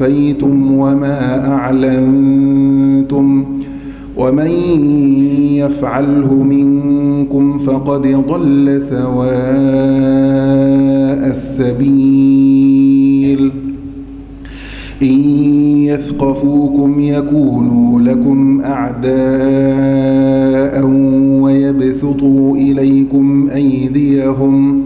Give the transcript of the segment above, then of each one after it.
أخفيتم وما أعلنتم ومن يفعله منكم فقد ضل سواء السبيل إن يثقفوكم يكونوا لكم أعداء ويبسطوا إليكم أيديهم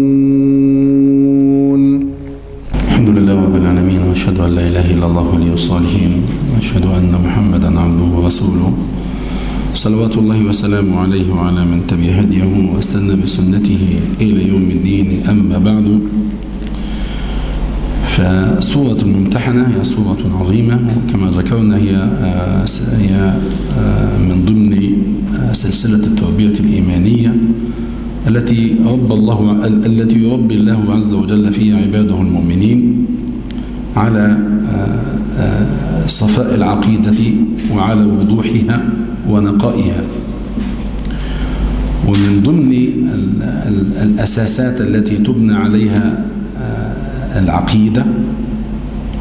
أن لا إله إلا الله ولي الصالحين وأشهد أن محمدا عبده ورسوله. صلوات الله وسلامه عليه وعلى من تبع هديه واستنى بسنته إلى يوم الدين أما بعد. فسورة الممتحنة هي سورة عظيمة وكما ذكرنا هي هي من ضمن سلسلة التربية الإيمانية التي رب الله التي يربي الله عز وجل فيها عباده المؤمنين. على صفاء العقيدة وعلى وضوحها ونقائها. ومن ضمن الأساسات التي تبنى عليها العقيدة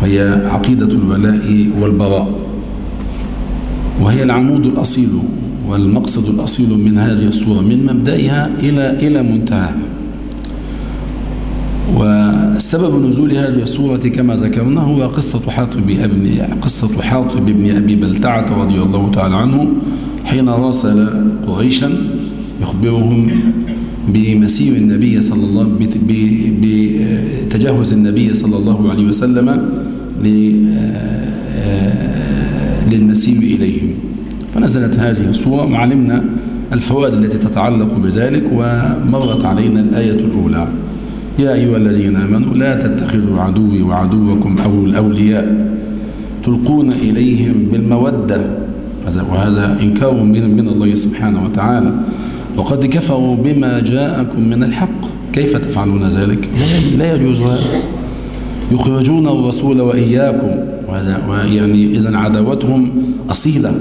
هي عقيدة الولاء والبراء وهي العمود الأصيل والمقصد الأصيل من هذه الصورة من مبدئها إلى إلى منتهاها. وسبب نزول هذه الصورة كما ذكرنا هو قصة حاطب ابن قصة حاطب بن أبي بلتعة رضي الله تعالى عنه حين راسل قريشا يخبرهم بمسير النبي صلى الله بتجهز النبي صلى الله عليه وسلم للمسير إليهم. فنزلت هذه الصورة وعلمنا الفوائد التي تتعلق بذلك ومرت علينا الآية الأولى. يا أيها الذين آمنوا لا تتخذوا عدوي وعدوكم أو الأولياء تلقون إليهم بالمودة. وهذا إنكار من, من الله سبحانه وتعالى. وقد كفروا بما جاءكم من الحق. كيف تفعلون ذلك؟ لا يجوز. هذا يخرجون الرسول وإياكم. وهذا يعني إذا عداوتهم أصيلة.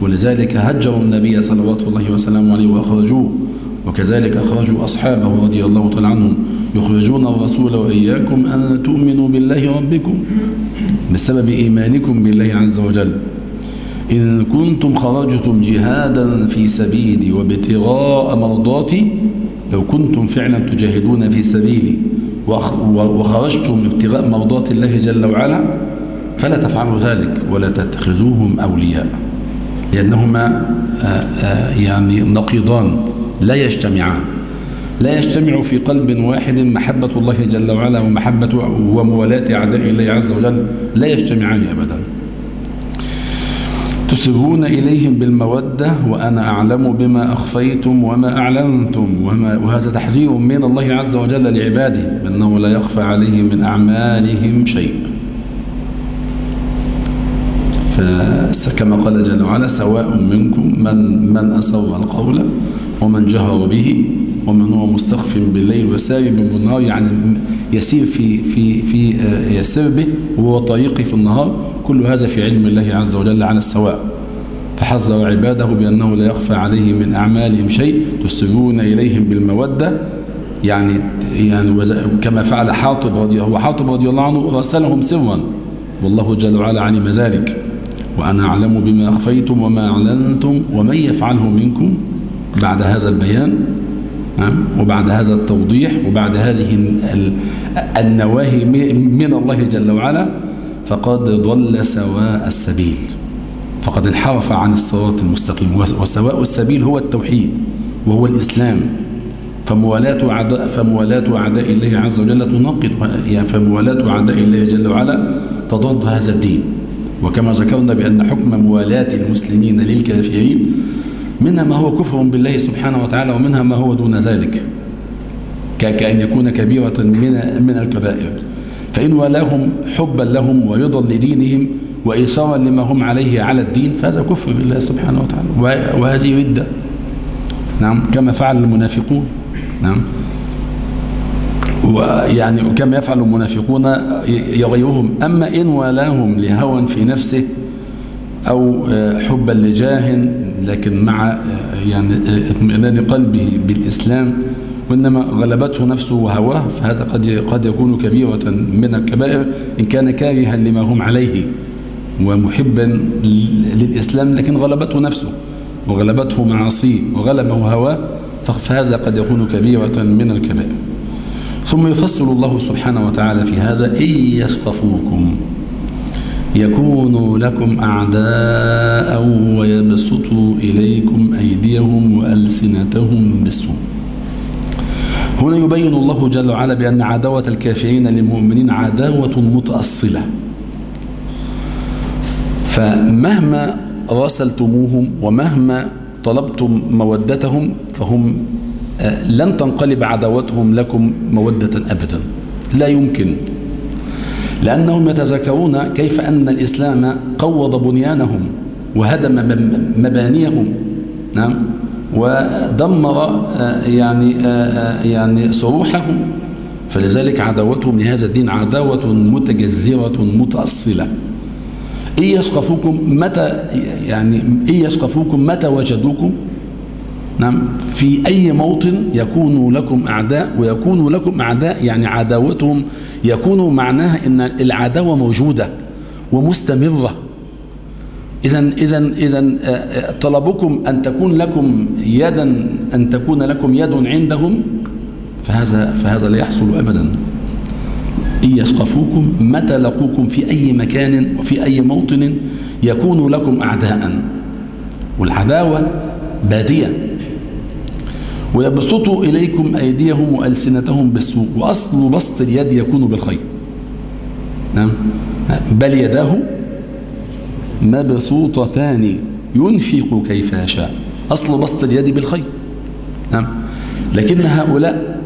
ولذلك هجروا النبي صلوات الله وسلامه عليه وأخرجوه. وكذلك أخرجوا أصحابه رضي الله تعالى عنهم. يخرجون الرسول وإياكم أن تؤمنوا بالله ربكم بسبب إيمانكم بالله عز وجل. إن كنتم خرجتم جهادا في سبيلي وابتغاء مرضاتي لو كنتم فعلا تجاهدون في سبيلي وخرجتم ابتغاء مرضات الله جل وعلا فلا تفعلوا ذلك ولا تتخذوهم أولياء. لأنهما يعني نقيضان لا يجتمعان. لا يجتمع في قلب واحد محبة الله جل وعلا ومحبة وموالاة أعداء الله عز وجل. لا يجتمعان أبدا. تسرون إليهم بالمودة وأنا أعلم بما أخفيتم وما أعلنتم وما وهذا تحذير من الله عز وجل لعباده بأنه لا يخفى عليه من أعمالهم شيء. فكما قال جل وعلا سواء منكم من من أسر القول ومن جهر به ومن هو مستخف بالليل وسارب بالنهار يعني يسير في في في يسير به وهو طريقي في النهار. كل هذا في علم الله عز وجل على السواء. فحذر عباده بأنه لا يخفى عليه من أعمالهم شيء تسرون إليهم بالمودة. يعني يعني كما فعل حاطب رضي هو حاطب رضي الله عنه راسلهم سرا. والله جل وعلا علم ذلك. وأنا أعلم بما أخفيتم وما أعلنتم ومن يفعله منكم. بعد هذا البيان نعم. وبعد هذا التوضيح وبعد هذه النواهي من الله جل وعلا فقد ضل سواء السبيل. فقد انحرف عن الصراط المستقيم. وسواء السبيل هو التوحيد وهو الإسلام. فموالاة أعداء فموالاة أعداء الله عز وجل تناقض يعني فموالاة أعداء الله جل وعلا تضاد هذا الدين. وكما ذكرنا بأن حكم موالاة المسلمين للكافرين منها ما هو كفر بالله سبحانه وتعالى ومنها ما هو دون ذلك. كأن يكون كبيرة من من الكبائر. فإن والاهم حبا لهم ورضا لدينهم وإيثارا لما هم عليه على الدين فهذا كفر بالله سبحانه وتعالى. وهذه ردة نعم كما فعل المنافقون. نعم. ويعني كما يفعل المنافقون يغيرهم. أما إن والاهم لهوى في نفسه أو حبا لجاه لكن مع يعني اطمئنان قلبه بالإسلام وإنما غلبته نفسه وهواه فهذا قد قد يكون كبيرة من الكبائر إن كان كارها لما هم عليه ومحبا للإسلام لكن غلبته نفسه وغلبته معاصيه وغلبه هواه فهذا قد يكون كبيرة من الكبائر. ثم يفصل الله سبحانه وتعالى في هذا إن يثقفوكم. يكونوا لكم أعداء ويبسطوا إليكم أيديهم وألسنتهم بالسوء. هنا يبين الله جل وعلا بأن عداوة الكافرين للمؤمنين عداوة متأصلة. فمهما راسلتموهم ومهما طلبتم مودتهم فهم لن تنقلب عداوتهم لكم مودة أبدا. لا يمكن. لأنهم يتذكرون كيف أن الإسلام قوض بنيانهم وهدم مبانيهم. نعم. ودمر يعني يعني صروحهم. فلذلك عداوتهم لهذا الدين عداوة متجذرة متأصلة. إن يثقفوكم متى يعني إن يثقفوكم متى وجدوكم؟ نعم في أي موطن يكونوا لكم أعداء ويكونوا لكم أعداء يعني عداوتهم يكون معناها أن العداوة موجودة ومستمرة. إذا إذا إذا طلبكم أن تكون لكم يدا أن تكون لكم يد عندهم فهذا فهذا لا يحصل أبدا. إن يثقفوكم متى لقوكم في أي مكان وفي أي موطن يكون لكم أعداء؟ والعداوة بادية. ويبسطوا إليكم أيديهم وألسنتهم بالسوء وأصل بسط اليد يكون بالخير. نعم. بل يداه مبسوطتان ينفق كيف يشاء. أصل بسط اليد بالخير. نعم. لكن هؤلاء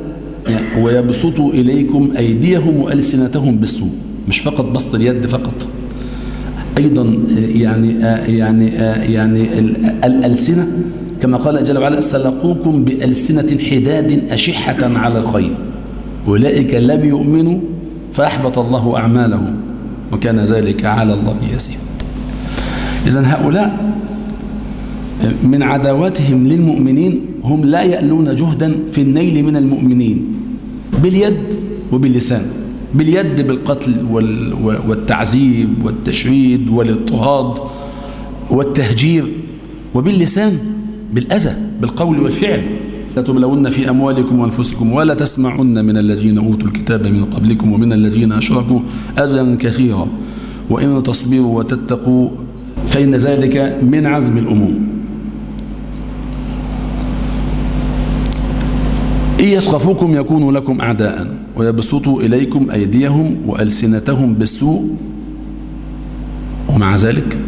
ويبسطوا إليكم أيديهم وألسنتهم بالسوء. مش فقط بسط اليد فقط. أيضا يعني يعني يعني الألسنة كما قال جل وعلا سلقوكم بألسنة حداد أشحة على الخير. أولئك لم يؤمنوا فأحبط الله أعمالهم وكان ذلك على الله يسير إذن هؤلاء من عداواتهم للمؤمنين هم لا يألون جهدا في النيل من المؤمنين باليد وباللسان باليد بالقتل والتعذيب والتشريد والإضطهاد والتهجير وباللسان. بالأذى بالقول والفعل. لا تبلون في أموالكم وأنفسكم ولا تسمعن من الذين أوتوا الكتاب من قبلكم ومن الذين أشركوا أذى كثيرا. وإن تصبروا وتتقوا فإن ذلك من عزم الأمور. إن يسخفوكم يكونوا لكم أعداء ويبسطوا إليكم أيديهم وألسنتهم بالسوء. ومع ذلك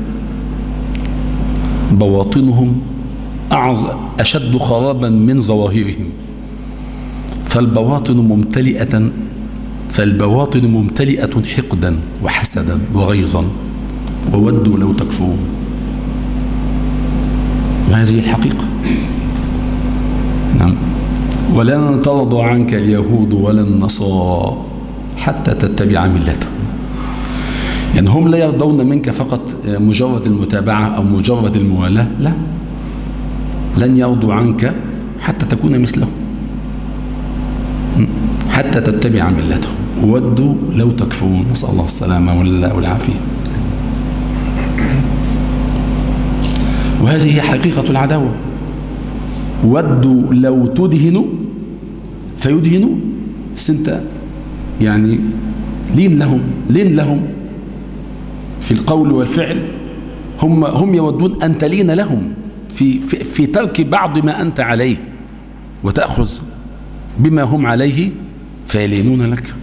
بواطنهم أشد خرابا من ظواهرهم. فالبواطن ممتلئة فالبواطن ممتلئة حقدا وحسدا وغيظا. وودوا لو تكفرون. وهذه الحقيقة. نعم. ولن ترضى عنك اليهود ولا النصارى حتى تتبع ملتهم. يعني هم لا يرضون منك فقط مجرد المتابعة أو مجرد الموالاة لا. لن يرضوا عنك حتى تكون مثلهم. حتى تتبع ملتهم. ودوا لو تكفرون. نسأل الله السلامة والعافية. وهذه هي حقيقة العداوة. ودوا لو تدهنوا فيدهنوا بس انت يعني لين لهم لين لهم في القول والفعل. هم هم يودون أن تلين لهم. في, في, في ترك بعض ما أنت عليه وتأخذ بما هم عليه فيلينون لك.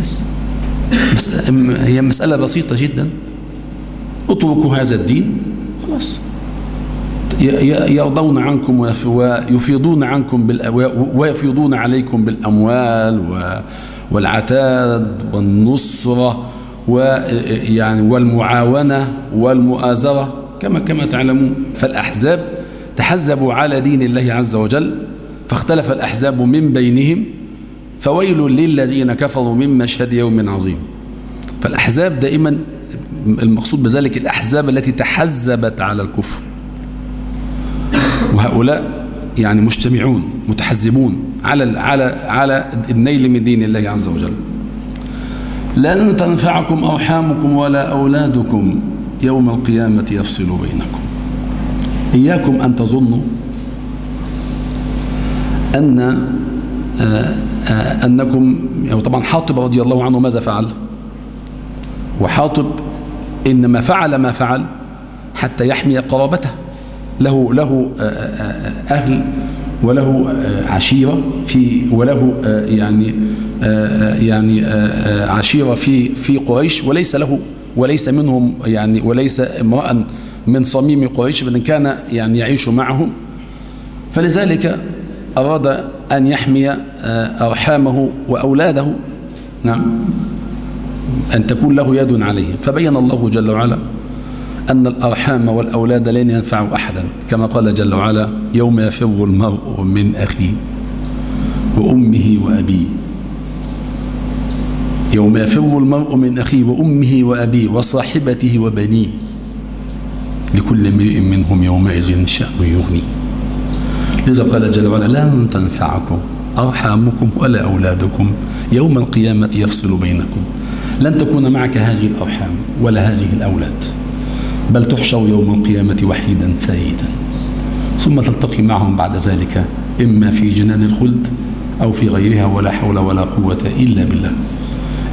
بس, بس هي مسألة بسيطة جدا. اتركوا هذا الدين. خلاص. يرضون عنكم ويفيضون عنكم ويفيضون عليكم بالأموال والعتاد والنصرة ويعني والمعاونة والمؤازرة. كما كما تعلمون. فالأحزاب تحزبوا على دين الله عز وجل فاختلف الأحزاب من بينهم فويل للذين كفروا من مشهد يوم عظيم. فالأحزاب دائما المقصود بذلك الأحزاب التي تحزبت على الكفر. وهؤلاء يعني مجتمعون متحزبون على على على النيل من دين الله عز وجل. لن تنفعكم أرحامكم ولا أولادكم يوم القيامة يفصل بينكم. إياكم أن تظنوا أن آآ آآ أنكم يعني طبعا حاطب رضي الله عنه ماذا فعل؟ وحاطب إنما فعل ما فعل حتى يحمي قرابته. له له أهل وله عشيرة في وله يعني يعني عشيرة في في قريش وليس له. وليس منهم يعني وليس امرأ من صميم قريش بل كان يعني يعيش معهم. فلذلك أراد أن يحمي أرحامه وأولاده. نعم. أن تكون له يد عليهم. فبين الله جل وعلا أن الأرحام والأولاد لن ينفعوا أحدا. كما قال جل وعلا يوم يفر المرء من أخيه وأمه وأبيه. يوم يفر المرء من أخيه وأمه وأبيه وصاحبته وبنيه لكل امرئ منهم يومئذ شأن يغني. لذا قال جل وعلا لن تنفعكم أرحامكم ولا أولادكم يوم القيامة يفصل بينكم. لن تكون معك هذه الأرحام ولا هذه الأولاد بل تحشر يوم القيامة وحيدا فريدا. ثم تلتقي معهم بعد ذلك إما في جنان الخلد أو في غيرها ولا حول ولا قوة إلا بالله.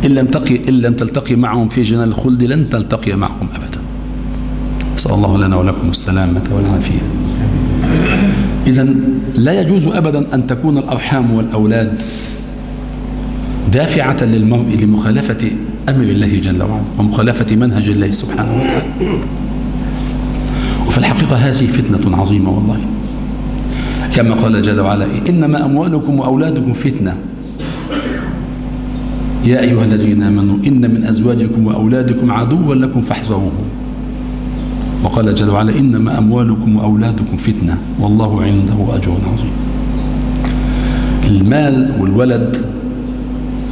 إن لم, تقي إن لم تلتقي معهم في جنان الخلد لن تلتقي معهم أبدا. أسأل الله لنا ولكم السلامة والعافية. إذا لا يجوز أبدا أن تكون الأرحام والأولاد دافعة للمرء لمخالفة أمر الله جل وعلا ومخالفة منهج الله سبحانه وتعالى. وفي الحقيقة هذه فتنة عظيمة والله. كما قال جل وعلا إنما أموالكم وأولادكم فتنة. يا أيها الذين آمنوا إن من أزواجكم وأولادكم عدوا لكم فاحذروه وقال جل وعلا إنما أموالكم وأولادكم فتنة. والله عنده أجر عظيم. المال والولد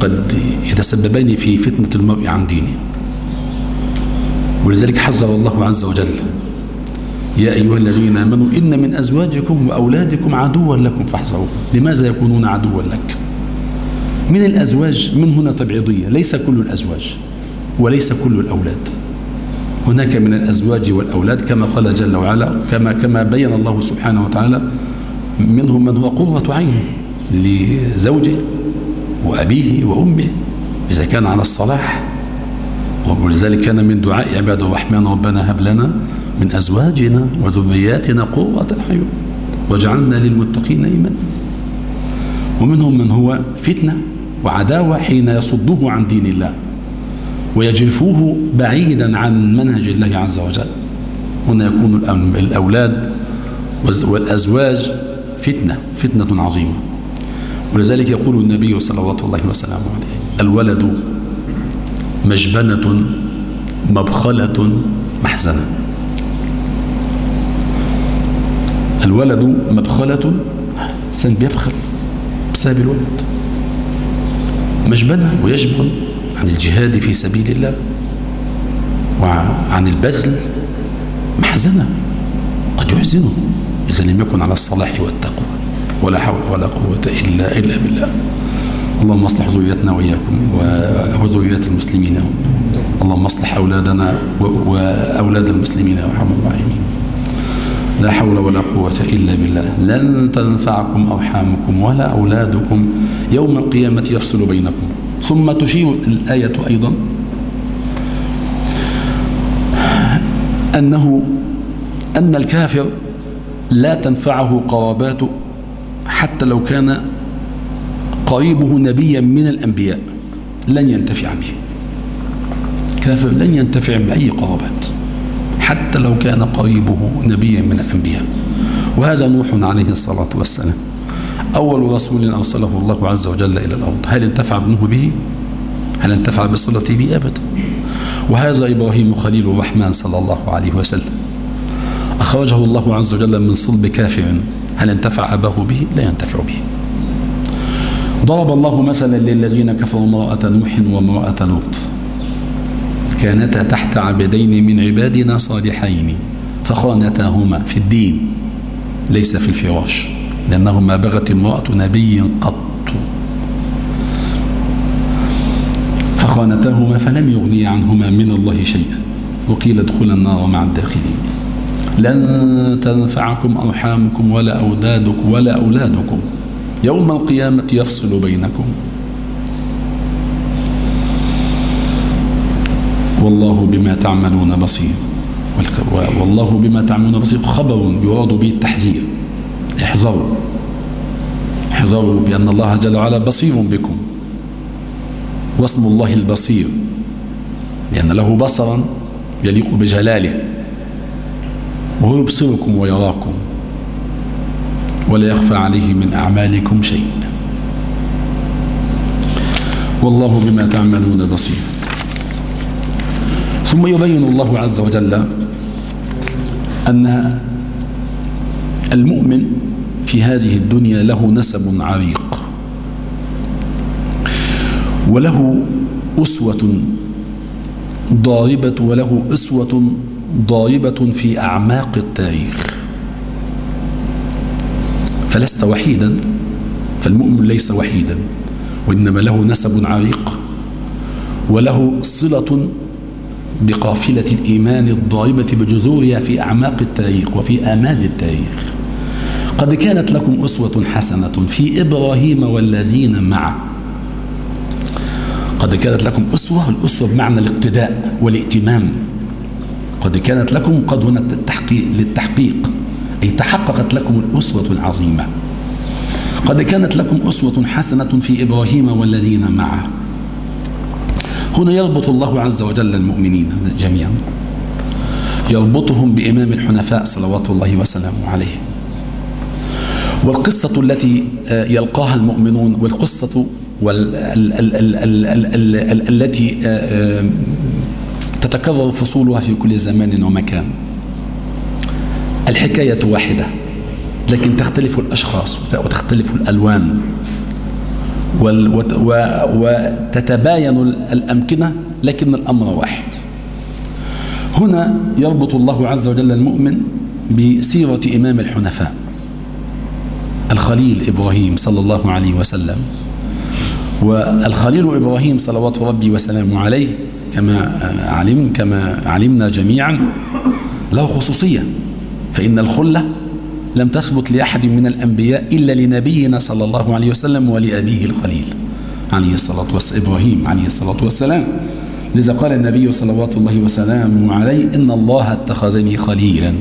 قد يتسببان في فتنة المرء عن دينه. ولذلك حذر الله عز وجل. يا أيها الذين آمنوا إن من أزواجكم وأولادكم عدوا لكم فاحذروا لماذا يكونون عدوا لك؟ من الأزواج من هنا تبعيضية ليس كل الأزواج وليس كل الأولاد. هناك من الأزواج والأولاد كما قال جل وعلا كما كما بين الله سبحانه وتعالى منهم من هو قرة عين لزوجه وأبيه وأمه إذا كان على الصلاح. ولذلك كان من دعاء عباد الرحمن ربنا هب لنا من أزواجنا وذرياتنا قرة أعين وجعلنا للمتقين إيمانا ومنهم من هو فتنة وعداوة حين يصده عن دين الله ويجرفوه بعيدا عن منهج الله عز وجل. هنا يكون الأولاد والأزواج فتنة فتنة عظيمة. ولذلك يقول النبي صلوات الله وسلامه عليه الولد مجبنة مبخلة محزنة. الولد مبخلة سن بيبخل بسبب الولد. مجبنة ويجبن عن الجهاد في سبيل الله وعن البذل محزنة قد يحزنه إذا لم يكن على الصلاح والتقوى ولا حول ولا قوة إلا, إلا بالله. اللهم اصلح ذريتنا وإياكم وذريات المسلمين. اللهم اصلح أولادنا وأولاد المسلمين يا أرحم الراحمين. لا حول ولا قوة إلا بالله. لن تنفعكم أرحامكم ولا أولادكم. يوم القيامة يفصل بينكم. ثم تشير الآية أيضا. أنه أن الكافر لا تنفعه قراباته حتى لو كان قريبه نبيا من الأنبياء. لن ينتفع به. كافر لن ينتفع بأي قرابات. حتى لو كان قريبه نبيا من الأنبياء. وهذا نوح عليه الصلاة والسلام. أول رسول أرسله الله عز وجل إلى الأرض. هل انتفع ابنه به؟ هل انتفع بصلته به؟ أبدا. وهذا إبراهيم خليل الرحمن صلى الله عليه وسلم. أخرجه الله عز وجل من صلب كافر. هل انتفع أباه به؟ لا ينتفع به. ضرب الله مثلا للذين كفروا امرأة نوح وامرأة لوط. كانتا تحت عبدين من عبادنا صالحين فخانتاهما في الدين ليس في الفراش لأنه ما بغت امرأة نبي قط. فخانتاهما فلم يغني عنهما من الله شيئا وقيل ادخلا النار مع الداخلين. لن تنفعكم أرحامكم ولا أولادكم ولا أولادكم يوم القيامة يفصل بينكم. والله بما تعملون بصير. والله بما تعملون بصير. خبر يراد به التحذير. احذروا. احذروا بأن الله جل وعلا بصير بكم. واسم الله البصير. لأن له بصرا يليق بجلاله. وهو يبصركم ويراكم. ولا يخفى عليه من أعمالكم شيء. والله بما تعملون بصير. ثم يبين الله عز وجل أن المؤمن في هذه الدنيا له نسب عريق وله أسوة ضاربة وله أسوة ضاربة في أعماق التاريخ فلست وحيدا فالمؤمن ليس وحيدا وإنما له نسب عريق وله صلة بقافلة الإيمان الضاربة بجذورها في أعماق التاريخ وفي آماد التاريخ. قد كانت لكم أسوة حسنة في إبراهيم والذين معه. قد كانت لكم أسوة الأسوة بمعنى الاقتداء والائتمام قد كانت لكم قد هنا التحقيق للتحقيق أي تحققت لكم الأسوة العظيمة. قد كانت لكم أسوة حسنة في إبراهيم والذين معه. هنا يربط الله عز وجل المؤمنين جميعا. يربطهم بإمام الحنفاء صلوات الله وسلامه عليه. والقصة التي يلقاها المؤمنون والقصة التي تتكرر فصولها في كل زمان ومكان. الحكاية واحدة لكن تختلف الأشخاص وتختلف الألوان. وتتباين الأمكنة لكن الأمر واحد. هنا يربط الله عز وجل المؤمن بسيرة إمام الحنفاء الخليل إبراهيم صلى الله عليه وسلم. والخليل إبراهيم صلوات ربي وسلامه عليه كما علم كما علمنا جميعا له خصوصية. فإن الخلة لم تثبت لأحد من الأنبياء إلا لنبينا صلى الله عليه وسلم ولأبيه الخليل عليه الصلاة والسلام إبراهيم عليه الصلاة والسلام. لذا قال النبي صلوات الله وسلامه عليه إن الله اتخذني خليلا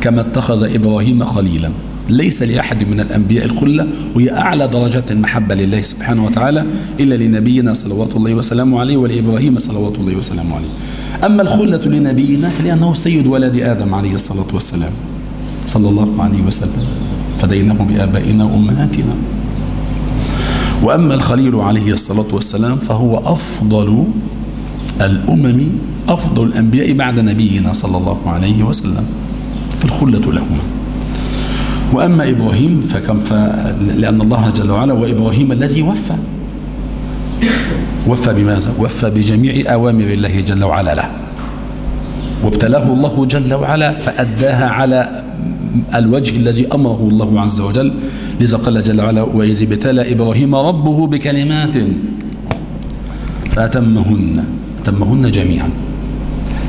كما اتخذ إبراهيم خليلا. ليس لأحد من الأنبياء الخلة وهي أعلى درجات المحبة لله سبحانه وتعالى إلا لنبينا صلوات الله وسلامه عليه ولإبراهيم صلوات الله وسلامه عليه. أما الخلة لنبينا فلأنه سيد ولد آدم عليه الصلاة والسلام. صلى الله عليه وسلم فديناه بآبائنا وأمهاتنا وأما الخليل عليه الصلاة والسلام فهو أفضل الأمم أفضل الأنبياء بعد نبينا صلى الله عليه وسلم فالخلة لهما وأما إبراهيم فكم. لأن الله جل وعلا وإبراهيم الذي وفى وفى بماذا؟ وفى بجميع أوامر الله جل وعلا له وابتلاه الله جل وعلا فأداها على الوجه الذي أمره الله عز وجل لذا قال جل وعلا وإذ ابتلى إبراهيم ربه بكلمات فأتمهن أتمهن جميعا.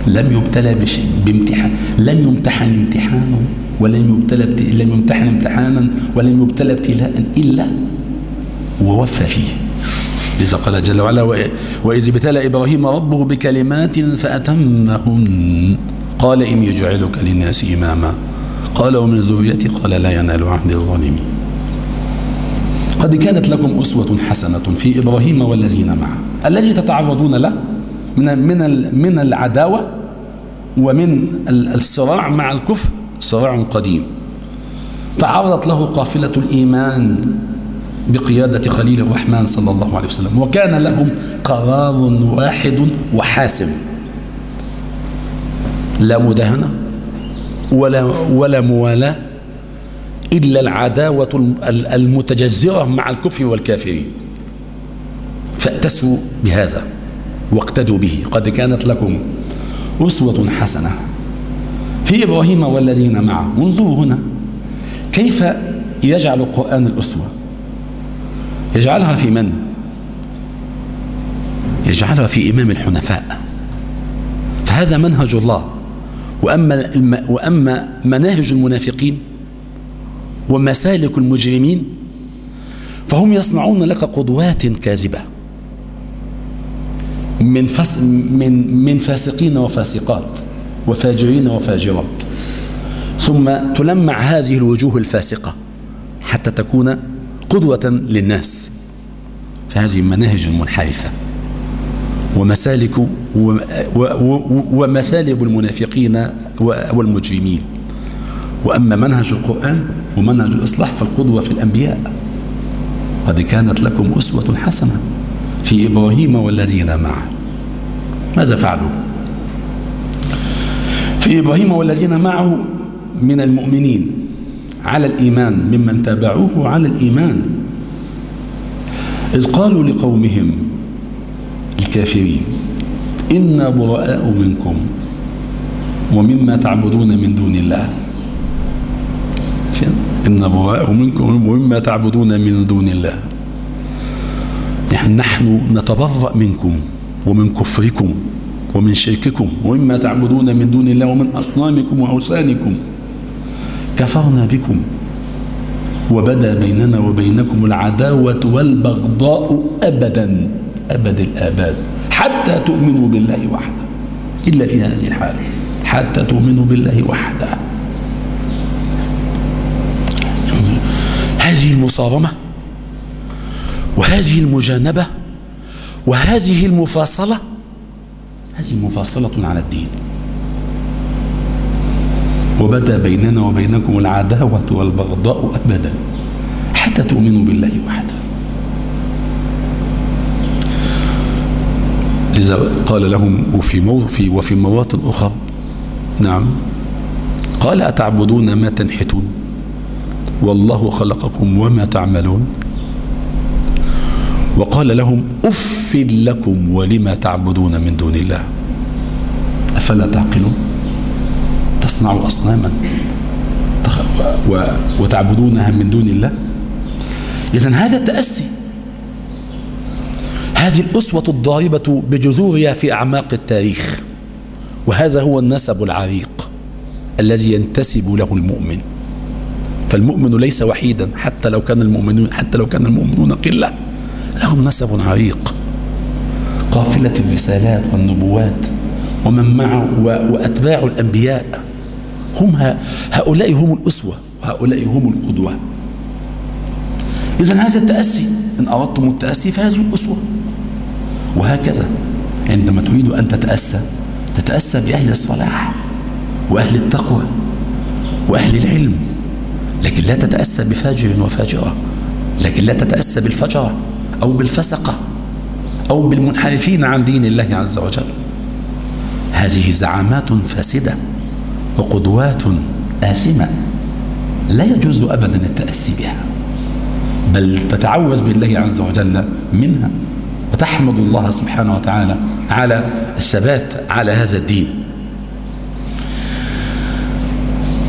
لم يبتلى بشيء بامتحان لم يمتحن امتحانا ولم يبتلى لم يمتحن امتحانا ولم يبتلى ابتلاء إلا ووفى فيه. لذا قال جل وعلا وإذ ابتلى إبراهيم ربه بكلمات فأتمهن. قال إني يجعلك للناس إماما. قال ومن ذريتي قال لا ينال عهد الظالمين. قد كانت لكم أسوة حسنة في إبراهيم والذين معه. الذي تتعرضون له من من من العداوة ومن الصراع مع الكفر؟ صراع قديم. تعرضت له قافلة الإيمان بقيادة خليل الرحمن صلى الله عليه وسلم وكان لهم قرار واحد وحاسم لا مداهنة ولا ولا موالاة إلا العداوة المتجذرة مع الكفر والكافرين. فأتسوا بهذا واقتدوا به. قد كانت لكم أسوة حسنة في إبراهيم والذين معه. انظروا هنا كيف يجعل القرآن الأسوة. يجعلها في من؟ يجعلها في إمام الحنفاء. فهذا منهج الله. وأما, وأما مناهج المنافقين ومسالك المجرمين فهم يصنعون لك قدوات كاذبة من, فس من, من فاسقين وفاسقات وفاجرين وفاجرات. ثم تلمع هذه الوجوه الفاسقة حتى تكون قدوة للناس. فهذه مناهج منحرفة. ومسالك ومثالب المنافقين والمجرمين. وأما منهج القرآن ومنهج الإصلاح فالقدوة في الأنبياء. قد كانت لكم أسوة حسنة في إبراهيم والذين معه. ماذا فعلوا؟ في إبراهيم والذين معه من المؤمنين على الإيمان ممن تابعوه على الإيمان. إذ قالوا لقومهم الكافرين. إنا براء منكم ومما تعبدون من دون الله. إنا براء منكم ومما تعبدون من دون الله. نحن, نحن نتبرأ منكم ومن كفركم ومن شرككم ومما تعبدون من دون الله ومن أصنامكم وأوثانكم. كفرنا بكم وبدا بيننا وبينكم العداوة والبغضاء أبدا. أبد الآباد حتى تؤمنوا بالله وحده. إلا في هذه الحالة حتى تؤمنوا بالله وحده. هذه المصارمة وهذه المجانبة وهذه المفاصلة. هذه مفاصلة على الدين. وبدا بيننا وبينكم العداوة والبغضاء أبدا. حتى تؤمنوا بالله وحده. لذا قال لهم وفي موفي وفي مواطن أخرى نعم قال أتعبدون ما تنحتون؟ والله خلقكم وما تعملون. وقال لهم أف لكم ولما تعبدون من دون الله. أفلا تعقلون؟ تصنعوا أصناما وتعبدونها من دون الله؟ إذا هذا التأسي هذه الأسوة الضاربة بجذورها في أعماق التاريخ وهذا هو النسب العريق الذي ينتسب له المؤمن. فالمؤمن ليس وحيدا حتى لو كان المؤمنون حتى لو كان المؤمنون قلة لهم نسب عريق. قافلة الرسالات والنبوات ومن معه وأتباع الأنبياء هم هؤلاء هم الأسوة وهؤلاء هم القدوة. إذا هذا التأسي إن أردتم التأسي فهذه الأسوة. وهكذا. عندما تريد أن تتأسى تتأسى بأهل الصلاح وأهل التقوى وأهل العلم لكن لا تتأسى بفاجر وفاجرة لكن لا تتأسى بالفجرة أو بالفسقة أو بالمنحرفين عن دين الله عز وجل. هذه زعامات فاسدة وقدوات آثمة لا يجوز أبدا التأسي بها بل تتعوذ بالله عز وجل منها. وتحمد الله سبحانه وتعالى على الثبات على هذا الدين.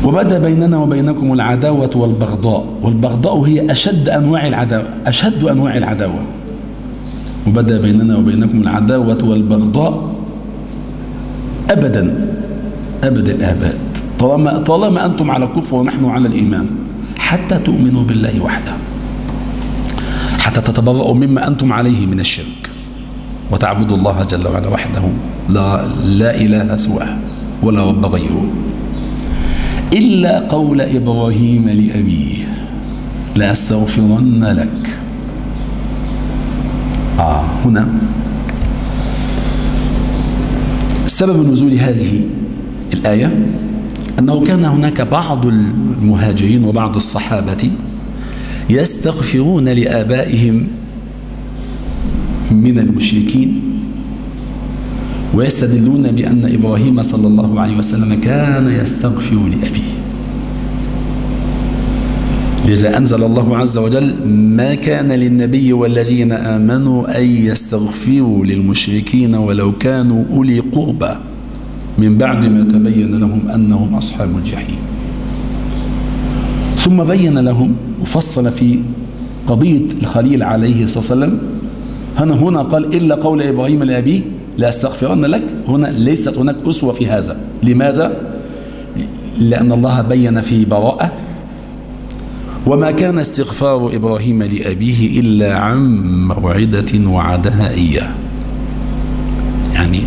وبدا بيننا وبينكم العداوة والبغضاء. والبغضاء هي أشد أنواع العداوة أشد أنواع العداوة. وبدا بيننا وبينكم العداوة والبغضاء أبدا أبد الآباد. طالما, طالما أنتم على الكفر ونحن على الإيمان حتى تؤمنوا بالله وحده. حتى تتبرؤوا مما أنتم عليه من الشرك. وتعبدوا الله جل وعلا وحده لا, لا إله سواه ولا رب غيره. إلا قول إبراهيم لأبيه لأستغفرن لك. آه هنا. سبب نزول هذه الآية أنه كان هناك بعض المهاجرين وبعض الصحابة يستغفرون لآبائهم من المشركين ويستدلون بأن إبراهيم صلى الله عليه وسلم كان يستغفر لأبيه. لذا أنزل الله عز وجل ما كان للنبي والذين آمنوا أن يستغفروا للمشركين ولو كانوا أولي قربى. من بعد ما تبين لهم أنهم أصحاب الجحيم. ثم بين لهم وفصل في قضية الخليل عليه الصلاة والسلام. هنا هنا قال إلا قول إبراهيم لأبيه لأستغفرن لك. هنا ليست هناك أسوة في هذا. لماذا؟ لأن الله بين في براءة. وما كان استغفار إبراهيم لأبيه إلا عن موعدة وعدها إياه. يعني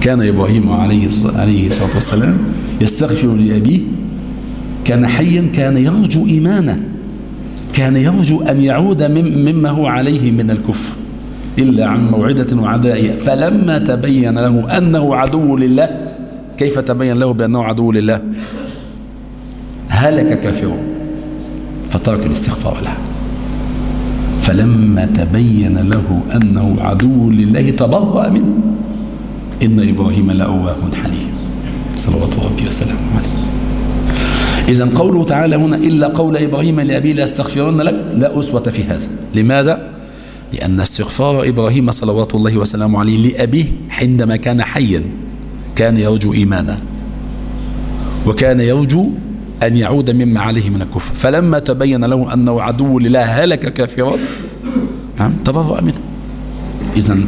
كان إبراهيم عليه الصلاة والسلام يستغفر لأبيه. كان حيا كان يرجو إيمانه. كان يرجو أن يعود مما هو عليه من الكفر إلا عن موعدة وعدائية فلما تبين له أنه عدو لله كيف تبين له بأنه عدو لله؟ هلك كافر فترك الاستغفار له. فلما تبين له أنه عدو لله تبرأ منه. إن إبراهيم لأواه حليم. صلوات ربي وسلامه عليه. إذا قوله تعالى هنا إلا قول إبراهيم لأبيه لاستغفرن لك لا أسوة في هذا. لماذا؟ لأن استغفار إبراهيم صلوات الله وسلامه عليه لأبيه عندما كان حيا كان يرجو إيمانا وكان يرجو أن يعود مما عليه من الكفر. فلما تبين له أنه عدو لله هلك كافرا نعم تبرأ منه. إذا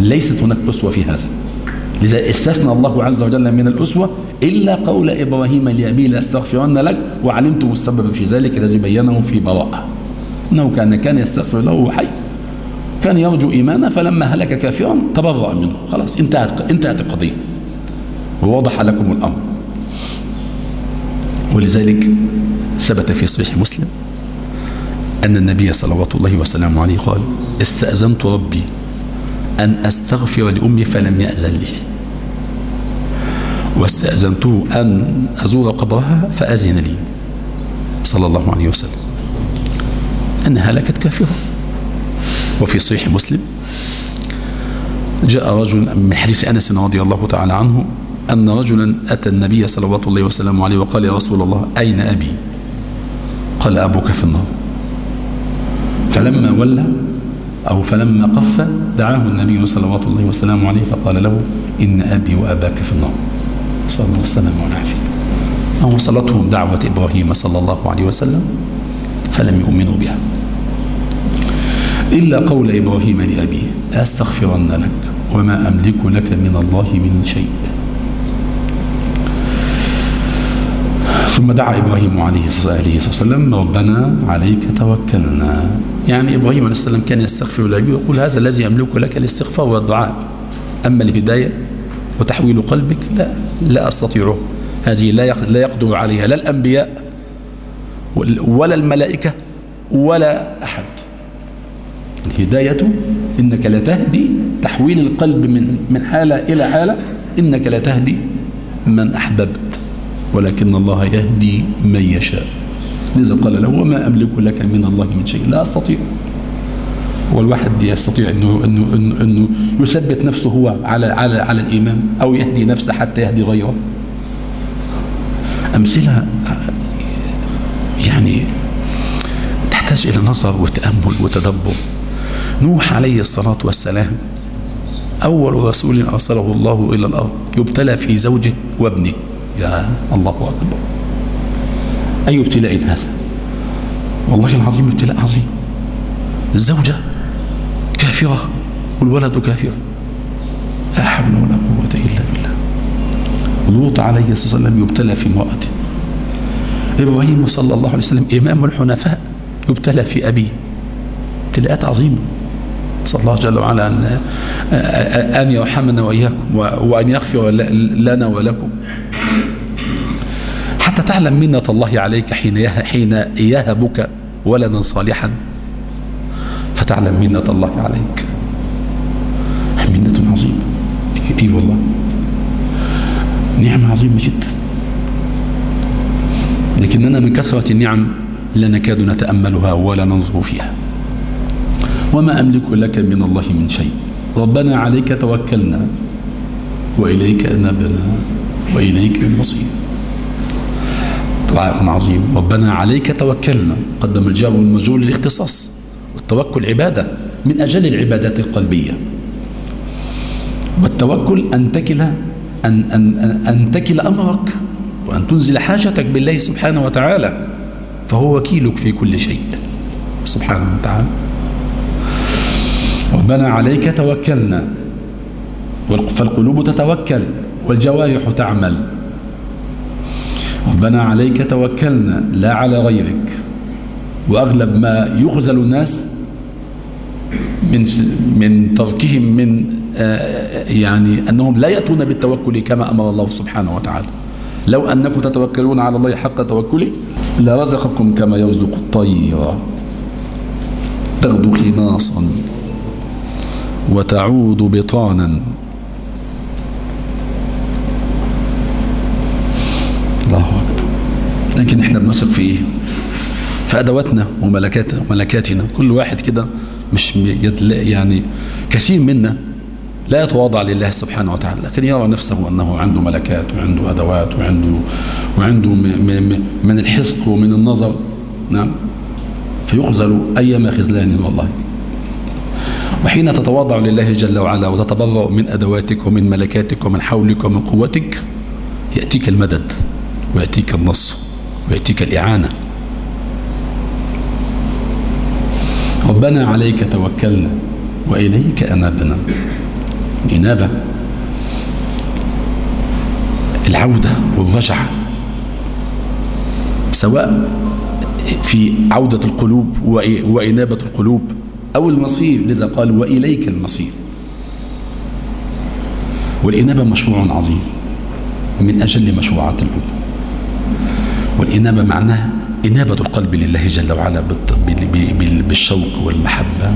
ليست هناك أسوة في هذا. لذا استثنى الله عز وجل من الأسوة إلا قول إبراهيم لأبيه لأستغفرن لك وعلمته السبب في ذلك الذي بينه في براءة. أنه كان كان يستغفر له وحي كان يرجو إيمانا فلما هلك كافرا تبرأ منه. خلاص انتهت انتهت القضية. ووضح لكم الأمر. ولذلك ثبت في صحيح مسلم أن النبي صلوات الله وسلامه عليه قال استأذنت ربي أن أستغفر لأمي فلم يأذن لي. واستأذنته أن أزور قبرها فأذن لي صلى الله عليه وسلم. أنها هلكت كافرة وفي صحيح مسلم جاء رجل من حديث أنس رضي الله تعالى عنه أن رجلا أتى النبي صلوات الله وسلامه عليه وقال يا رسول الله أين أبي؟ قال أبوك في النار. فلما ولى أو فلما قف دعاه النبي صلوات الله وسلامه عليه فقال له إن أبي وأباك في النار. صلى الله وسلم والعافية أو وصلتهم دعوة إبراهيم صلى الله عليه وسلم فلم يؤمنوا بها. إلا قول إبراهيم لأبيه أستغفرن لك وما أملك لك من الله من شيء. ثم دعا إبراهيم عليه الصلاة والسلام ربنا عليك توكلنا. يعني إبراهيم عليه السلام كان يستغفر لأبيه ويقول هذا الذي يملك لك الاستغفار والدعاء. أما الهداية وتحويل قلبك لا لا أستطيعه. هذه لا لا يقدر عليها لا الأنبياء ولا الملائكة ولا أحد. الهداية إنك لا تهدي تحويل القلب من من حالة إلى حالة إنك لا تهدي من أحببت ولكن الله يهدي من يشاء. لذا قال له وما أملك لك من الله من شيء. لا أستطيع. والواحد يستطيع أنه, أنه, أنه, أنه يثبت نفسه هو على, على, على الإيمان أو يهدي نفسه حتى يهدي غيره. أمثلة يعني تحتاج إلى نظر وتأمل وتدبر. نوح عليه الصلاة والسلام أول رسول أرسله الله إلى الأرض يبتلى في زوجه وابنه. يا الله أكبر. أي ابتلاء هذا؟ والله العظيم ابتلاء عظيم. الزوجة كافرة والولد كافر. لا حول ولا قوة إلا بالله. لوط عليه الصلاة والسلام يبتلى في امرأته. إبراهيم صلى الله عليه وسلم إمام الحنفاء يبتلى في أبيه. ابتلاءات عظيمة. صلى الله جل وعلا أن, أن يرحمنا وإياكم وأن يغفر لنا ولكم. حتى تعلم منة الله عليك حين حين يهبك ولدا صالحا. فتعلم منة الله عليك. منة عظيمة. اي والله. نعمة عظيمة جدا. لكننا من كثرة النعم لا نكاد نتأملها ولا ننظر فيها. وما أملك لك من الله من شيء. ربنا عليك توكلنا. وإليك أنبنا وإليك المصير. دعاء عظيم. ربنا عليك توكلنا. قدم الجار والمجرور للاختصاص. والتوكل عبادة من أجل العبادات القلبية. والتوكل أن تكل أن, أن, أن تكل أمرك وأن تنزل حاجتك بالله سبحانه وتعالى فهو وكيلك في كل شيء. سبحانه وتعالى. ربنا عليك توكلنا. فالقلوب تتوكل والجوارح تعمل. ربنا عليك توكلنا. لا على غيرك. وأغلب ما يخزل الناس من من تركهم من يعني أنهم لا يأتون بالتوكل كما أمر الله سبحانه وتعالى. لو أنكم تتوكلون على الله حق توكله لرزقكم كما يرزق الطير. تغدو خماصا وتعود بطانا. الله أكبر. لكن إحنا بنثق في إيه؟ في ادواتنا وملكات وملكاتنا كل واحد كده مش يعني كثير منا لا يتواضع لله سبحانه وتعالى. لكن يرى نفسه أنه عنده ملكات وعنده أدوات وعنده وعنده من الحزق ومن النظر. نعم. فيخذل أيما خذلان والله. وحين تتواضع لله جل وعلا وتتبرأ من أدواتك ومن ملكاتك ومن حولك ومن قوتك يأتيك المدد ويأتيك النصر ويأتيك الإعانة. ربنا عليك توكلنا وإليك أنابنا. الإنابة العودة والرجعة سواء في عودة القلوب وإنابة القلوب أو المصير لذا قال وإليك المصير. والإنابة مشروع عظيم من أجل مشروعات الأمة. والإنابة معناه إنابة القلب لله جل وعلا بالشوق والمحبة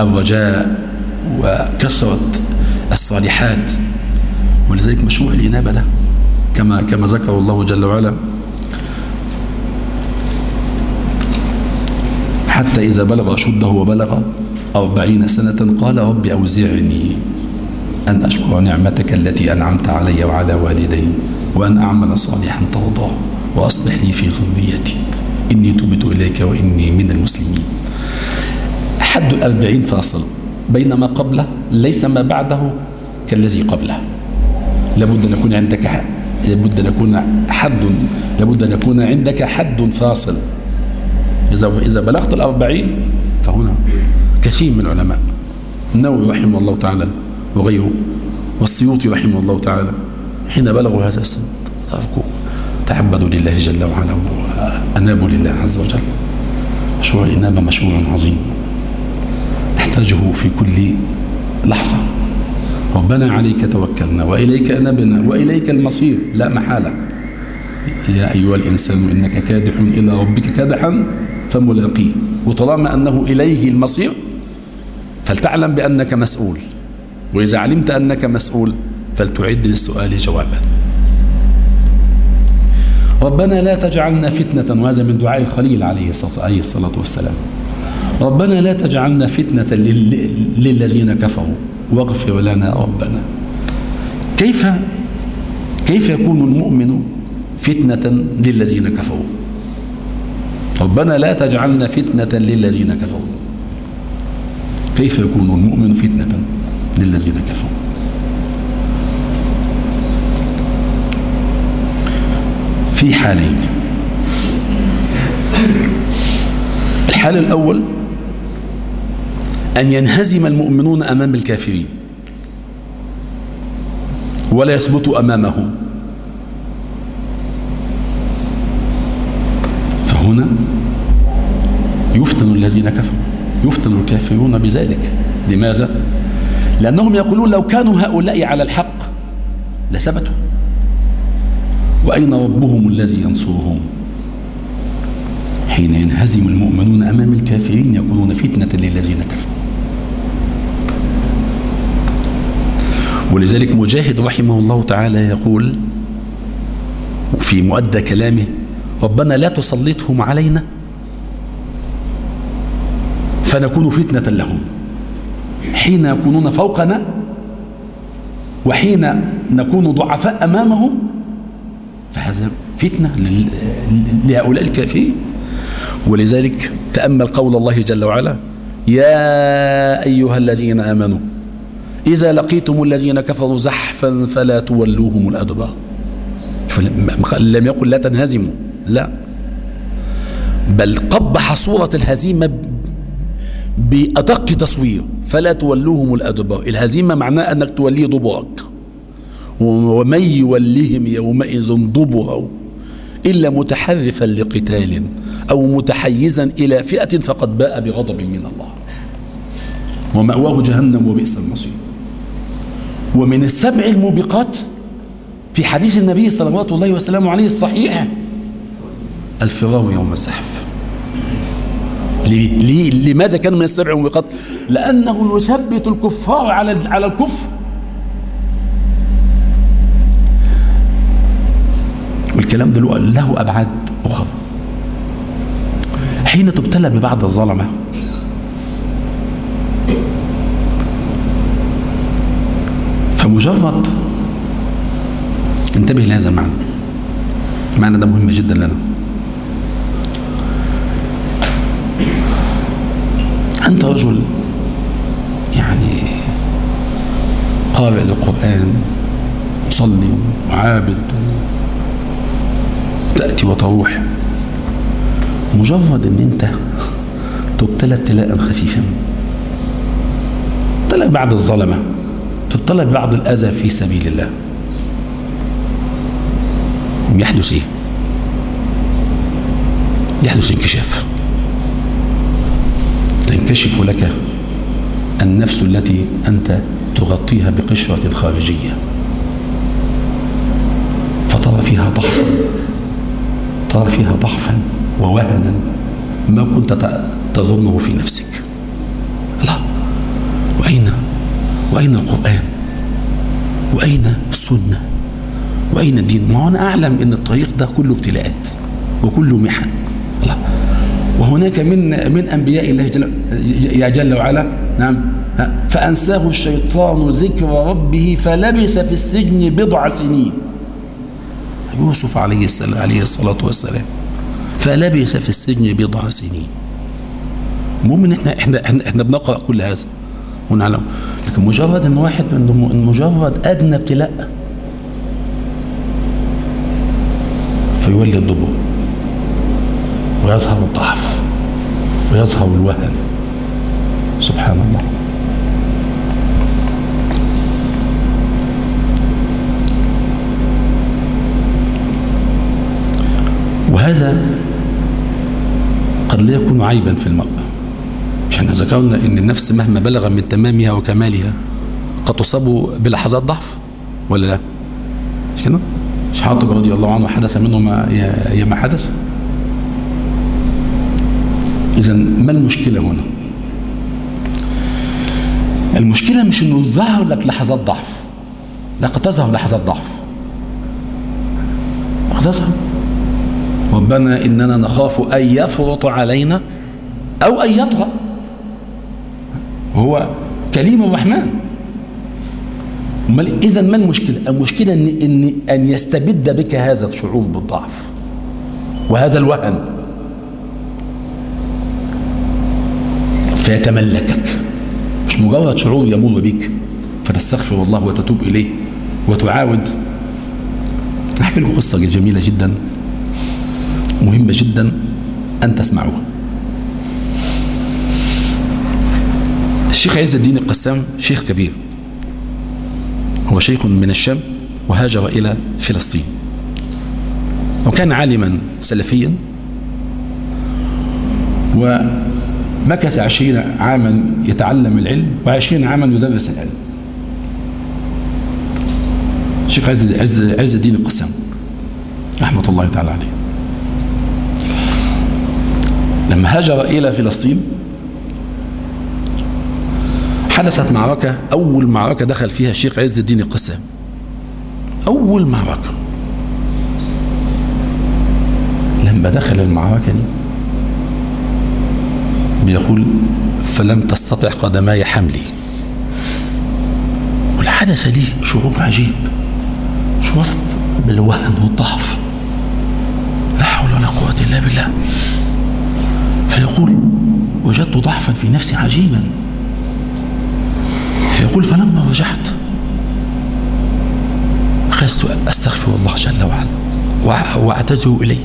والرجاء وكثرة الصالحات. ولذلك مشروع الإنابة ده كما كما ذكر الله جل وعلا. حتى إذا بلغ أشده وبلغ أربعين سنة قال رب أوزعني أن أشكر نعمتك التي أنعمت علي وعلى والدي. وأن أعمل صالحا ترضاه وأصلح لي في ذريتي. إني تبت إليك وإني من المسلمين. حد الأربعين فاصل. بين ما قبله ليس ما بعده كالذي قبله. لابد أن يكون عندك لابد أن يكون حد لابد أن يكون عندك حد فاصل. إذا إذا بلغت الأربعين فهنا كثير من العلماء. النووي رحمه الله تعالى وغيره والسيوطي رحمه الله تعالى حين بلغوا هذا السن تركوا تعبدوا لله جل وعلا وأنابوا لله عز وجل. مشروع الإنابة مشروع عظيم. نحتاجه في كل لحظة. ربنا عليك توكلنا وإليك أنبنا وإليك المصير. لا محالة. يا أيها الإنسان إنك كادح إلى ربك كدحا فملاقيه. وطالما أنه إليه المصير فلتعلم بأنك مسؤول. وإذا علمت أنك مسؤول فلتعد للسؤال جوابا. ربنا لا تجعلنا فتنة وهذا من دعاء الخليل عليه الصلاة والسلام. ربنا لا تجعلنا فتنة للذين كفروا. واغفر لنا ربنا. كيف كيف يكون المؤمن فتنة للذين كفروا؟ ربنا لا تجعلنا فتنة للذين كفروا. كيف يكون المؤمن فتنة للذين كفروا؟ في حالين. الحال الأول أن ينهزم المؤمنون أمام الكافرين. ولا يثبتوا أمامهم فهنا يفتن الذين كفروا. يفتن الكافرون بذلك. لماذا؟ لأنهم يقولون لو كانوا هؤلاء على الحق لثبتوا. وأين ربهم الذي ينصرهم؟ حين ينهزم المؤمنون أمام الكافرين يكونون فتنة للذين كفروا. ولذلك مجاهد رحمه الله تعالى يقول في مؤدى كلامه ربنا لا تسلطهم علينا فنكون فتنة لهم. حين يكونون فوقنا وحين نكون ضعفاء أمامهم فهذا فتنة لهؤلاء الكافرين. ولذلك تأمل قول الله جل وعلا يا أيها الذين آمنوا إذا لقيتم الذين كفروا زحفا فلا تولوهم الأدبار. لم يقل لا تنهزموا لا. بل قبح صورة الهزيمة بأدق تصوير فلا تولوهم الأدبار. الهزيمة معناه أنك توليه دبرك ومن يولهم يومئذ دبره إلا متحرفا لقتال أو متحيزا إلى فئة فقد باء بغضب من الله. ومأواه جهنم وبئس المصير. ومن السبع الموبقات في حديث النبي صلوات الله وسلامه عليه الصحيح الفرار يوم الزحف لماذا كان من السبع الموبقات؟ لأنه يثبت الكفار على على الكفر. والكلام ده له أبعاد أخرى. حين تبتلى ببعض الظلمة فمجرد انتبه لهذا المعنى. المعنى ده مهم جدا لنا. أنت رجل يعني قارئ للقرآن تصلي وعابد تأتي وتروح مجرد إن أنت تبتلى ابتلاء خفيفا تبتلى بعض الظلمة. تبتلى ببعض الأذى في سبيل الله. يحدث إيه؟ يحدث انكشاف. تنكشف لك النفس التي أنت تغطيها بقشرة خارجية. فترى فيها ضعفا ترى فيها ضعفا ووهنا ما كنت تظنه في نفسك. الله وأين وأين القرآن؟ وأين السنة؟ وأين الدين؟ ما أنا أعلم أن الطريق ده كله ابتلاءات وكله محن. الله وهناك من من أنبياء الله جل, جل وعلا نعم فأنساه الشيطان ذكر ربه فلبث في السجن بضع سنين. يوسف عليه السلام عليه الصلاة والسلام. فلبث في السجن بضع سنين. المهم إن إحنا إحنا إحنا, إحنا بنقرأ كل هذا ونعلم. لكن مجرد إن واحد من مجرد أدنى ابتلاء فيولي الضبور ويظهر الضعف. ويظهر الوهن. سبحان الله. وهذا قد لا يكون عيبا في المرأة. مش إحنا ذكرنا إن النفس مهما بلغ من تمامها وكمالها قد تصاب بلحظات ضعف ولا لا؟ مش كده؟ مش حاطب رضي الله عنه حدث منه ما يا ما حدث؟ اذا ما المشكلة هنا؟ المشكلة مش إنه ظهر لك لحظات ضعف لا قد تظهر لحظات ضعف. قد تظهر. ربنا إننا نخاف أن يفرط علينا أو أن يطغى. هو كليم الرحمن. إذا ما المشكلة؟ المشكلة إن, إن أن يستبد بك هذا الشعور بالضعف وهذا الوهن. فيتملكك. مش مجرد شعور يمر بك فتستغفر الله وتتوب إليه وتعاود. أحكي لكم قصة جميلة جدا. مهمة جدا أن تسمعوها الشيخ عز الدين القسام شيخ كبير. هو شيخ من الشام وهاجر إلى فلسطين. وكان عالما سلفيا. ومكث عشرين عاما يتعلم العلم وعشرين عاما يدرس العلم. الشيخ عز, عز, عز الدين القسام رحمة الله تعالى عليه. لما هاجر إلى فلسطين. حدثت معركة أول معركة دخل فيها الشيخ عز الدين القسام. أول معركة. لما دخل المعركة دي بيقول فلم تستطع قدماي حملي. والحدث لي شعور عجيب شعور بالوهن والضعف. لا حول ولا قوة إلا بالله. فيقول وجدت ضعفا في نفسي عجيبا. فيقول فلما رجعت أخذت أستغفر الله جل وعلا وأعتذر إليه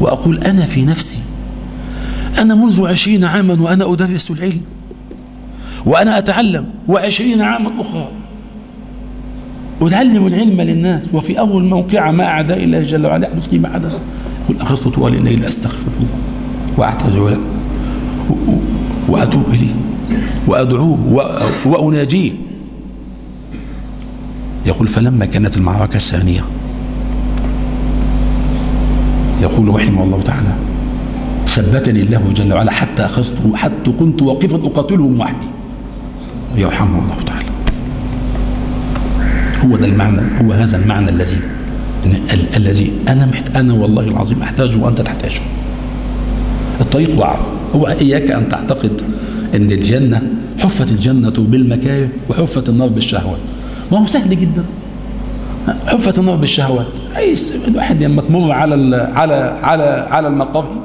وأقول أنا في نفسي أنا منذ عشرين عاما وأنا أدرس العلم وأنا أتعلم وعشرين عاما أخرى. أتعلم العلم للناس وفي أول موقعة مع أعداء الله جل وعلا يحدث لي ما حدث يقول أخذت طوال الليل أستغفر الله وأعتذر له. وأتوب إليه. وأدعوه. وأناجيه. يقول فلما كانت المعركة الثانية. يقول رحمه الله تعالى ثبتني الله جل وعلا حتى أخذته حتى كنت واقفا أقاتلهم وحدي. يرحمه الله تعالى. هو ده المعنى هو هذا المعنى الذي الذي أنا محت أنا والله العظيم أحتاجه وأنت تحتاجه. الطريق وعر هو إياك أن تعتقد أن الجنة حفت الجنة بالمكاره وحفت النار بالشهوات ما هو سهل جدا. حفت النار بالشهوات عايز الواحد لما تمر على ال على على على المقابر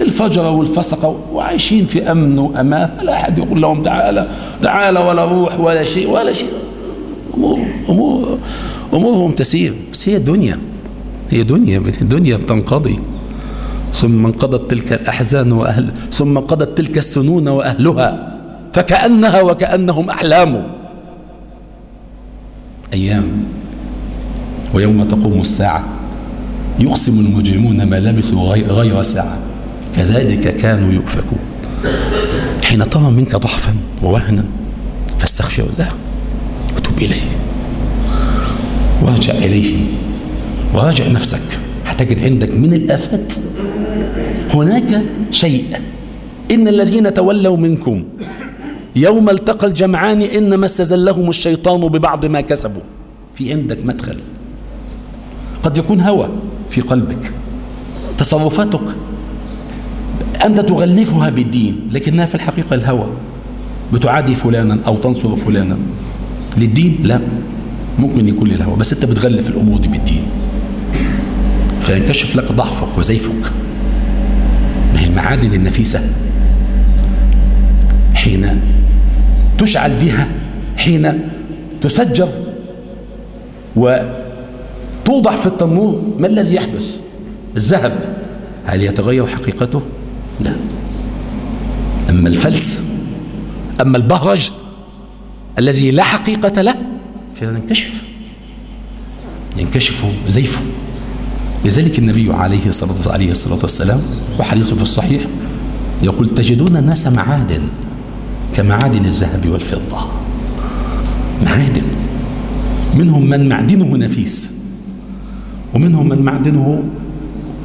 الفجر والفسقة وعايشين في أمن وأمان. لا أحد يقول لهم تعالى تعالى ولا روح ولا شيء ولا شيء. أمور أمور أمورهم تسير. بس هي دنيا. هي دنيا الدنيا بتنقضي. ثم انقضت تلك الأحزان وأهل ثم انقضت تلك السنون وأهلها فكأنها وكأنهم أحلام. أيام ويوم تقوم الساعة يقسم المجرمون ما لبثوا غير ساعة كذلك كانوا يؤفكون. حين ترى منك ضعفا ووهنا فاستغفر الله وتوب إليه. وارجع إليه وراجع نفسك. هتجد عندك من الآفات. هناك شيء. إن الذين تولوا منكم يوم التقى الجمعان إنما استزلهم الشيطان ببعض ما كسبوا. في عندك مدخل. قد يكون هوى في قلبك. تصرفاتك. أنت تغلفها بالدين لكنها في الحقيقة الهوى. بتعادي فلانا أو تنصر فلانا. للدين لا. ممكن يكون للهوى بس أنت بتغلف الأمور دي بالدين. فينكشف لك ضعفك وزيفك. ما هي المعادن النفيسة. حين تشعل بها حين تسجر وتوضع في التنور ما الذي يحدث؟ الذهب. هل يتغير حقيقته؟ لا. أما الفلس أما البهرج الذي لا حقيقة له فينكشف. ينكشف زيفه. لذلك النبي عليه الصلاة عليه الصلاة والسلام وحديثه في الصحيح يقول تجدون الناس معادن كمعادن الذهب والفضة. معادن. منهم من معدنه نفيس ومنهم من معدنه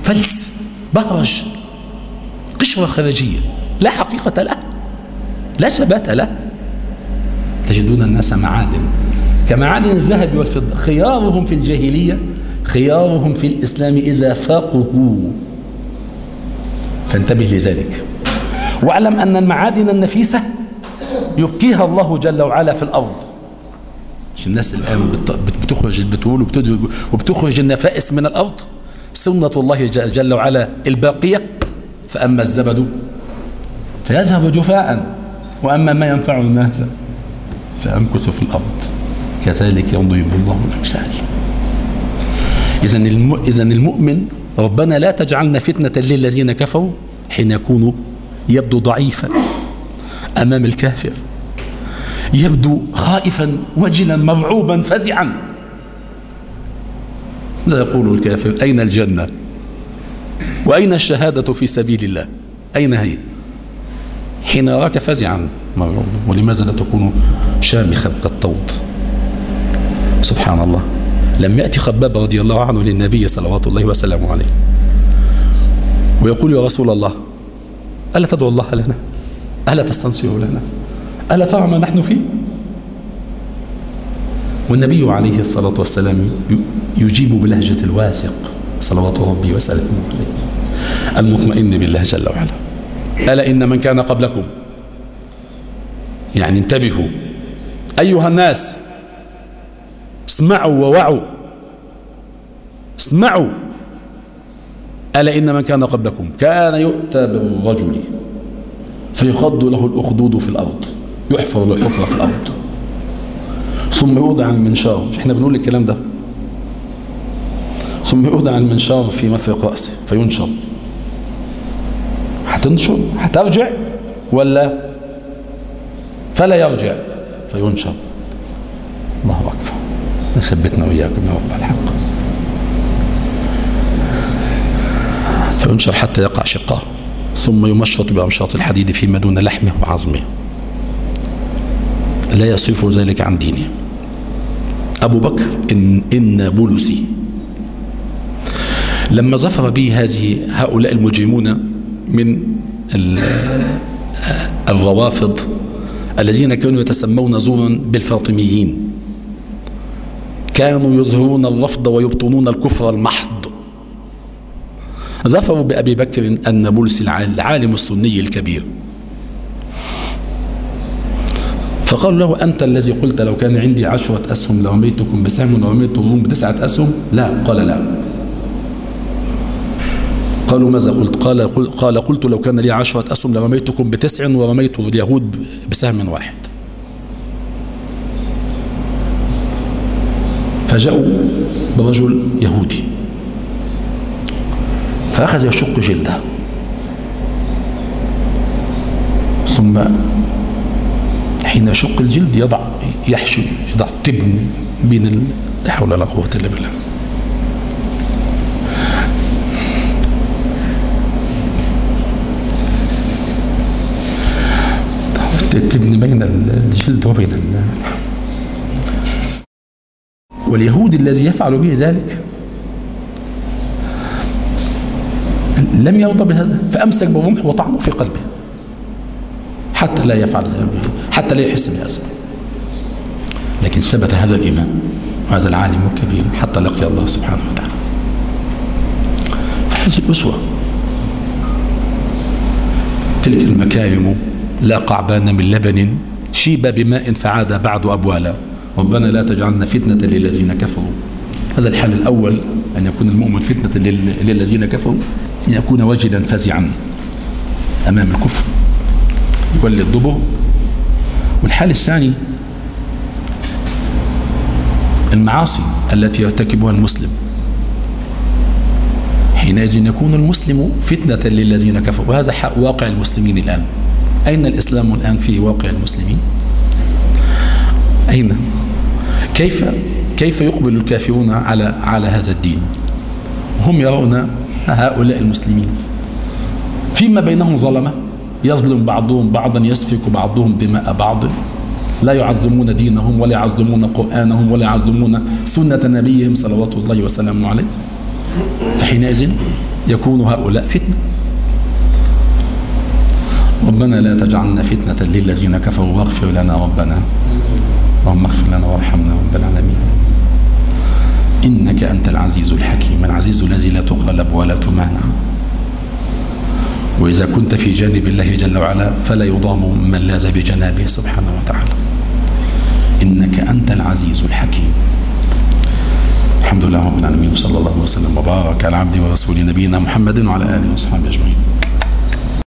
فلس بهرج قشرة خارجية لا حقيقة له لا ثبات له. تجدون الناس معادن كمعادن الذهب والفضة. خيارهم في الجاهلية خيارهم في الإسلام إذا فاقهوا. فانتبه لذلك. واعلم أن المعادن النفيسة يبقيها الله جل وعلا في الأرض. مش الناس الآن بتخرج البترول وبتخرج النفائس من الأرض؟ سنة الله جل وعلا الباقية. فأما الزبد فيذهب جفاء. وأما ما ينفع الناس فأمكث في الأرض. كذلك يضرب الله الأمثال. إذا. إذا المؤمن ربنا لا تجعلنا فتنة للذين كفروا حين يكون يبدو ضعيفا أمام الكافر يبدو خائفا وجلا مرعوبا فزعا. لا يقول الكافر أين الجنة؟ وأين الشهادة في سبيل الله؟ أين هي؟ حين يراك فزعا مرعوبا. ولماذا لا تكون شامخا كالطود؟ سبحان الله. لم يأتي خباب رضي الله عنه للنبي صلوات الله وسلامه عليه. ويقول يا رسول الله ألا تدعو الله لنا؟ ألا تستنصر لنا؟ ألا ترى ما نحن فيه؟ والنبي عليه الصلاة والسلام يجيب بلهجة الواثق صلوات ربي وسلامه عليه. المطمئن بالله جل وعلا. ألا إن من كان قبلكم؟ يعني انتبهوا. أيها الناس اسمعوا ووعوا. اسمعوا. ألا إن من كان قبلكم كان يؤتى بالرجل فيخض له الأخدود في الأرض يحفر له حفرة في الأرض. ثم يوضع المنشار إحنا بنقول الكلام ده. ثم يوضع المنشار في مفرق رأسه فينشر. هتنشر؟ هترجع؟ ولا؟ فلا يرجع فينشر. نثبتنا وإياكم يا رب الحق. فينشر حتى يقع شقاه ثم يمشط بأمشاط الحديد فيما دون لحمه وعظمه. لا يصرف ذلك عن دينه. أبو بكر إن, بولسي. لما ظفر به هذه هؤلاء المجرمون من الروافض الذين كانوا يتسمون زورا بالفاطميين. كانوا يظهرون الرفض ويبطنون الكفر المحض. ظفروا بأبي بكر النابلسي العالم السني الكبير. فقالوا له أنت الذي قلت لو كان عندي عشرة أسهم لرميتكم بسهم ورميت الروم بتسعة أسهم؟ لا. قال لا. قالوا ماذا قلت؟ قال, قال قلت لو كان لي عشرة أسهم لرميتكم بتسع ورميت اليهود بسهم واحد. فجاءوا برجل يهودي. فأخذ يشق جلده. ثم حين يشق الجلد يضع يحشي يضع تبن بين لا حول ولا قوة إلا بالله. تبن بين الجلد وبين واليهود الذي يفعل به ذلك لم يرضى بهذا فأمسك بالرمح وطعنه في قلبه. حتى لا يفعل حتى لا يحس بهذا. لكن ثبت هذا الإيمان وهذا العالم الكبير حتى لقي الله سبحانه وتعالى. فهذه الأسوة. تلك المكارم لا قعبان من لبن شيب بماء فعاد بعد أبوالا. ربنا لا تجعلنا فتنة للذين كفروا. هذا الحال الأول أن يكون المؤمن فتنة للذين كفروا أن يكون وجلا فزعا أمام الكفر يولي الدبر والحال الثاني المعاصي التي يرتكبها المسلم. حينئذ يكون المسلم فتنة للذين كفروا. وهذا واقع المسلمين الآن. أين الإسلام الآن في واقع المسلمين؟ أين؟ كيف كيف يقبل الكافرون على على هذا الدين؟ هم يرون هؤلاء المسلمين. فيما بينهم ظلمة يظلم بعضهم بعضا يسفك بعضهم دماء بعض. لا يعظمون دينهم ولا يعظمون قرآنهم ولا يعظمون سنة نبيهم صلوات الله وسلامه عليه. فحينئذ يكون هؤلاء فتنة. ربنا لا تجعلنا فتنة للذين كفروا واغفر لنا ربنا. اللهم اغفر لنا وارحمنا رب العالمين. إنك أنت العزيز الحكيم العزيز الذي لا تغلب ولا تمانع. وإذا كنت في جانب الله جل وعلا فلا يضام من لاذ بجنابه سبحانه وتعالى. إنك أنت العزيز الحكيم. الحمد لله رب العالمين صلى الله وسلم وبارك على عبده ورسوله نبينا محمد وعلى آله وأصحابه أجمعين.